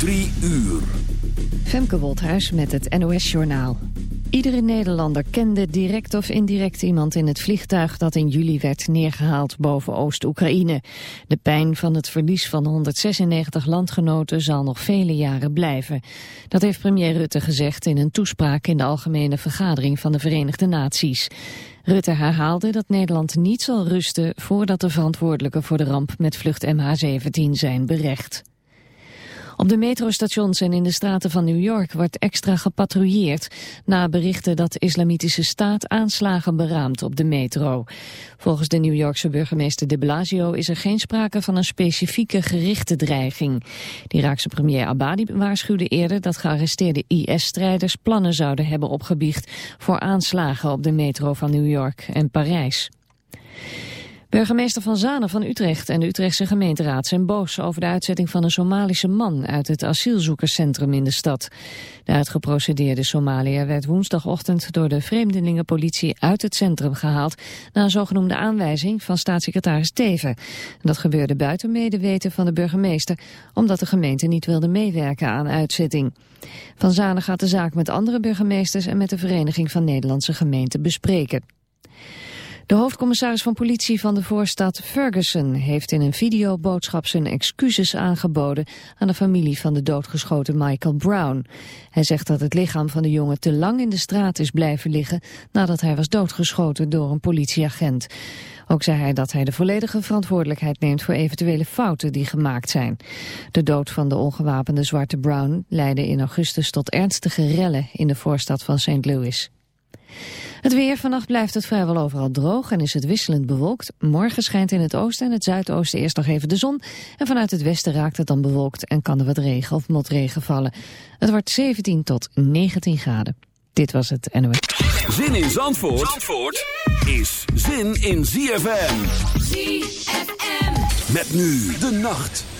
Drie uur. Femke Woldhuis met het NOS-journaal. Iedere Nederlander kende direct of indirect iemand in het vliegtuig dat in juli werd neergehaald boven Oost-Oekraïne. De pijn van het verlies van 196 landgenoten zal nog vele jaren blijven. Dat heeft premier Rutte gezegd in een toespraak in de Algemene Vergadering van de Verenigde Naties. Rutte herhaalde dat Nederland niet zal rusten voordat de verantwoordelijken voor de ramp met vlucht MH17 zijn berecht. Op de metrostations en in de straten van New York wordt extra gepatrouilleerd... na berichten dat de islamitische staat aanslagen beraamt op de metro. Volgens de New Yorkse burgemeester de Blasio is er geen sprake van een specifieke gerichte dreiging. De Iraakse premier Abadi waarschuwde eerder dat gearresteerde IS-strijders plannen zouden hebben opgebiecht... voor aanslagen op de metro van New York en Parijs. Burgemeester Van Zanen van Utrecht en de Utrechtse gemeenteraad zijn boos over de uitzetting van een Somalische man uit het asielzoekerscentrum in de stad. De uitgeprocedeerde Somaliër werd woensdagochtend door de vreemdelingenpolitie uit het centrum gehaald na een zogenoemde aanwijzing van staatssecretaris Teven. Dat gebeurde buiten medeweten van de burgemeester omdat de gemeente niet wilde meewerken aan uitzetting. Van Zanen gaat de zaak met andere burgemeesters en met de Vereniging van Nederlandse Gemeenten bespreken. De hoofdcommissaris van politie van de voorstad Ferguson heeft in een videoboodschap zijn excuses aangeboden aan de familie van de doodgeschoten Michael Brown. Hij zegt dat het lichaam van de jongen te lang in de straat is blijven liggen nadat hij was doodgeschoten door een politieagent. Ook zei hij dat hij de volledige verantwoordelijkheid neemt voor eventuele fouten die gemaakt zijn. De dood van de ongewapende zwarte Brown leidde in augustus tot ernstige rellen in de voorstad van St. Louis. Het weer, vannacht blijft het vrijwel overal droog en is het wisselend bewolkt. Morgen schijnt in het oosten en het zuidoosten eerst nog even de zon. En vanuit het westen raakt het dan bewolkt en kan er wat regen of motregen vallen. Het wordt 17 tot 19 graden. Dit was het NOS. Zin in Zandvoort, Zandvoort is zin in ZFM. ZFM. Met nu de nacht.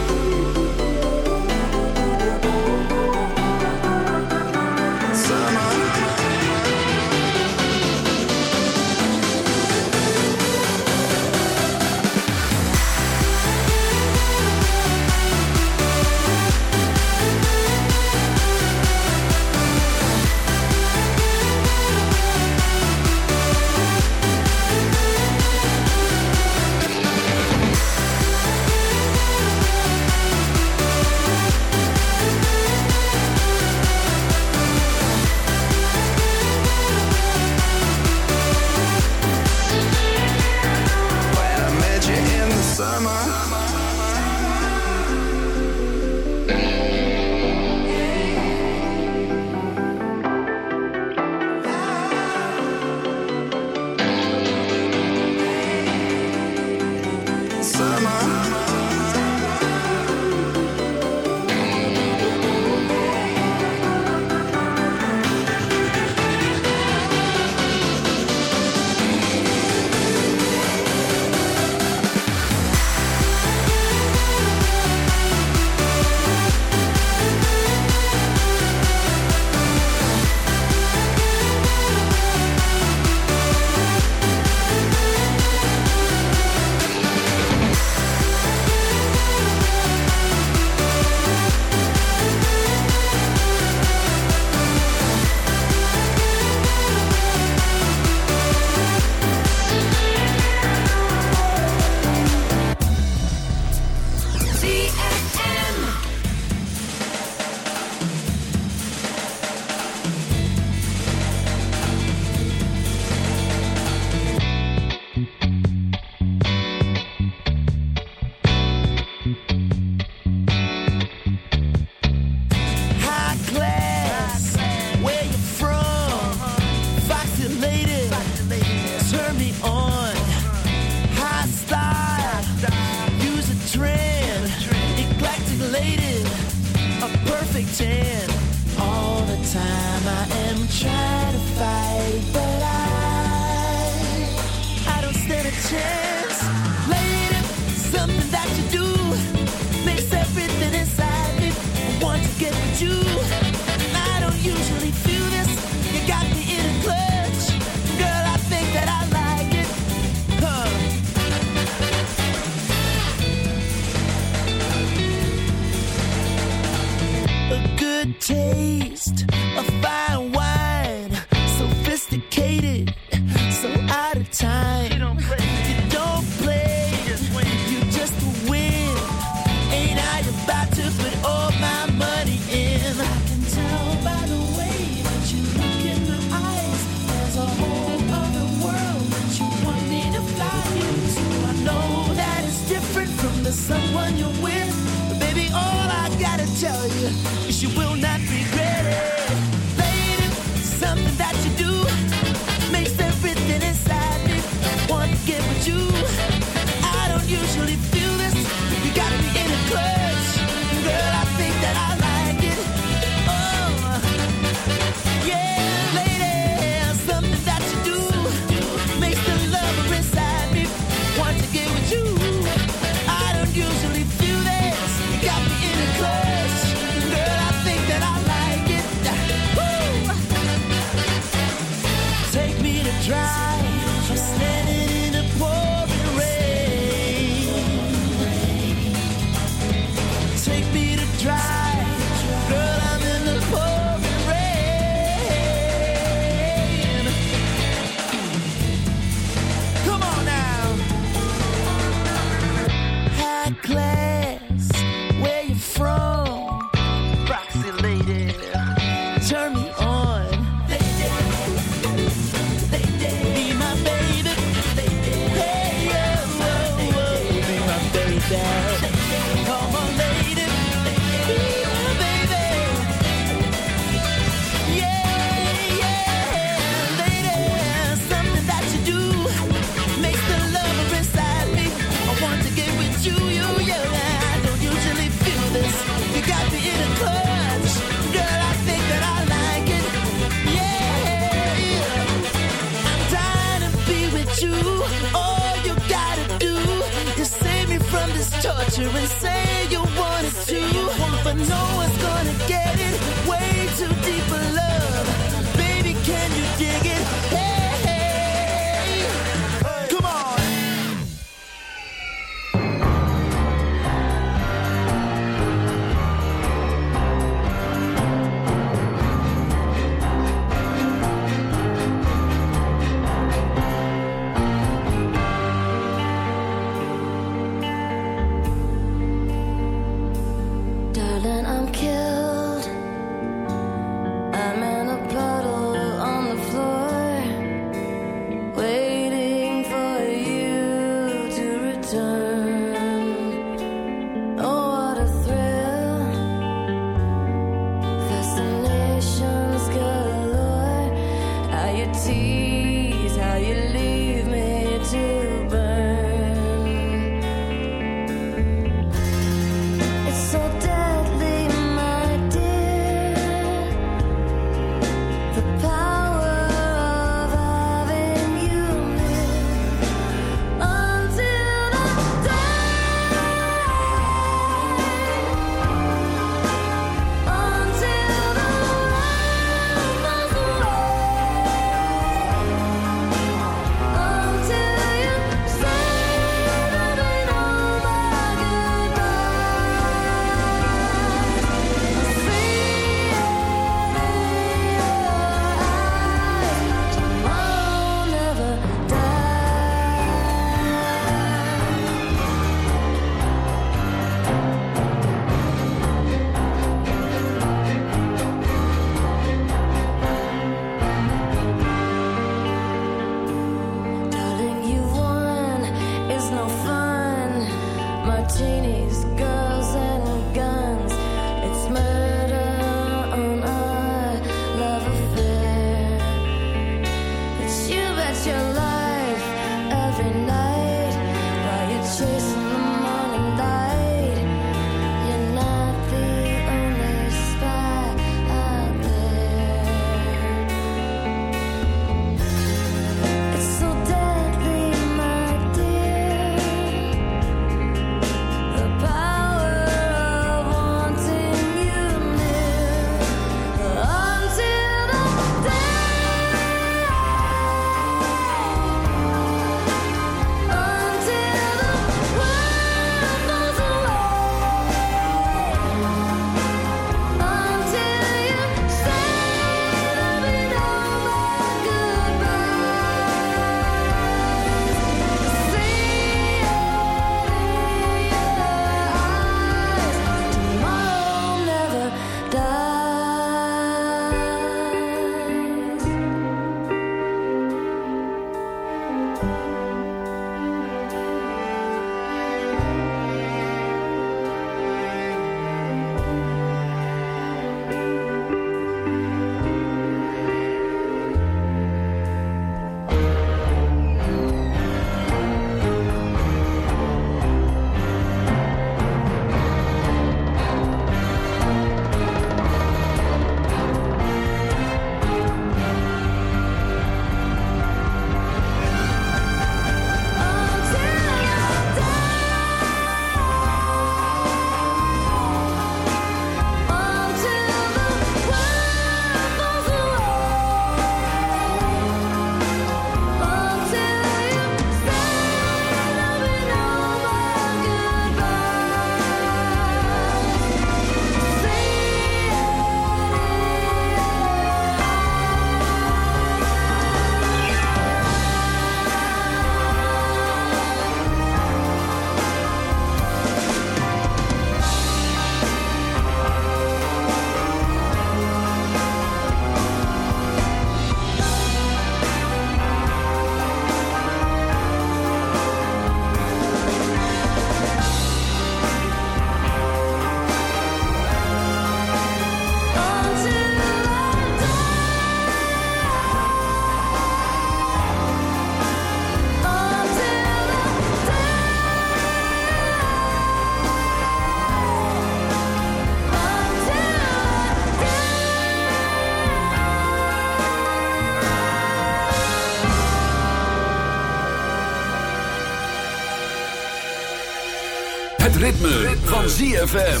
van ZFM.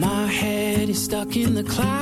My head is stuck in the clouds.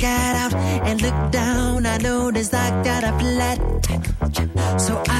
got out and looked down. I noticed I got a flat. So I